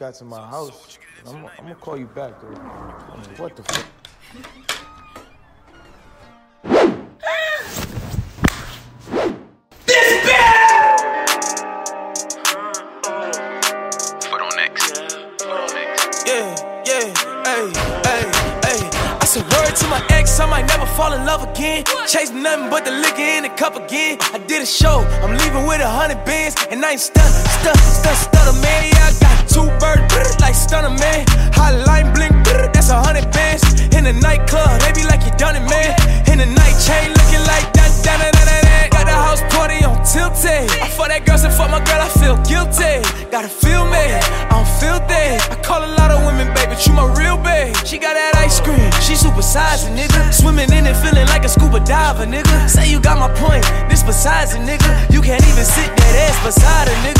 got to my house. I'm, I'm gonna call you back, though. I mean, what the fuck? Put on on next. Yeah, yeah, hey, hey, hey. I said word to my ex, I might never fall in love again. Chase nothing but the liquor in the cup again. I did a show, I'm leaving with a hundred bands, and I ain't stun, stun, stun, stunner man. Yeah, I got two birds brr, like stunner man. Hotline Bling, that's a hundred bands. In the nightclub, they be like you done it, man. In the night chain, looking like that, that, that, that, that. Got the house party on tilted. I fuck that girl, so fuck my girl, I feel guilty. Gotta feel me, I don't feel that. I call a lot of women, baby, you my real babe. She got that ice cream, she supersized, nigga. Swimming in it, feeling like a scuba diver, nigga. Say you got my point, this besides a nigga. You can't even sit that ass beside a nigga.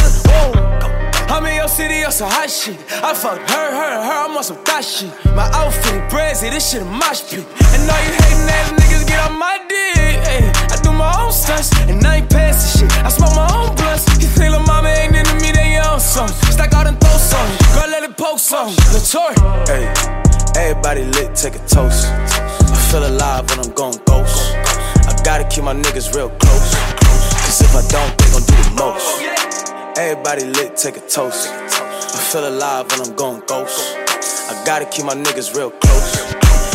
City on some hot shit. I fucked her, her, her, I'm on some thot shit. My outfit, brazy, this shit a mosh pit. And all you hating ass niggas get on my dick. Ay, I do my own stunts, and I ain't passing shit. I smoke my own blunts. You think lil' mama ain't into me, they own song. Stack all them throw songs, girl, let it poke some. Latour. Hey, everybody lit, take a toast. I feel alive when I'm going ghost. I gotta keep my niggas real close. Cause if I don't, they gon'. Everybody lit, take a toast. I feel alive when I'm going ghost. I gotta keep my niggas real close.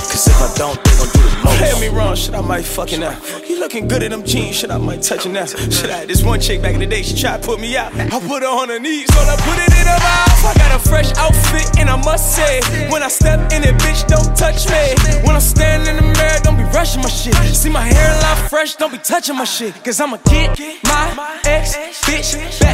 Cause if I don't, they gon' do the most. Tell me wrong, shit, I might fucking out. You looking good in them jeans, shit, I might touch it now. Shit, I had this one chick back in the day, she tried to put me out. I put her on her knees, so I put it in her mouth. I got a fresh outfit, and I must say, when I step in it, bitch, don't touch me. When I'm in the mirror, don't be rushing my shit. See my hairline fresh, don't be touching my shit. Cause I'ma get my ex bitch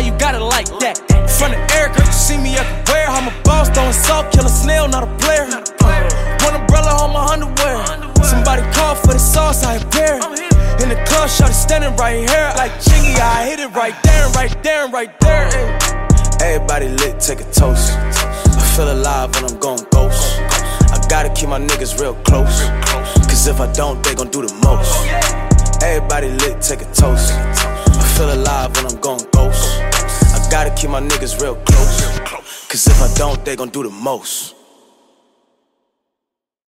you got it like that. Front of Erica, you see me everywhere. I'm a boss, throwing salt, kill a snail, not a player. Uh, one umbrella on my underwear. Somebody call for the sauce, I appear. In the club, shot standing right here. Like Chingy, I hit it right there, right there, right there. ay. Everybody lit, take a toast. I feel alive when I'm going ghost. I gotta keep my niggas real close. Cause if I don't, they gon' do the most. Everybody lit, take a toast. Keep my niggas real close. Cause if I don't, they gon' do the most.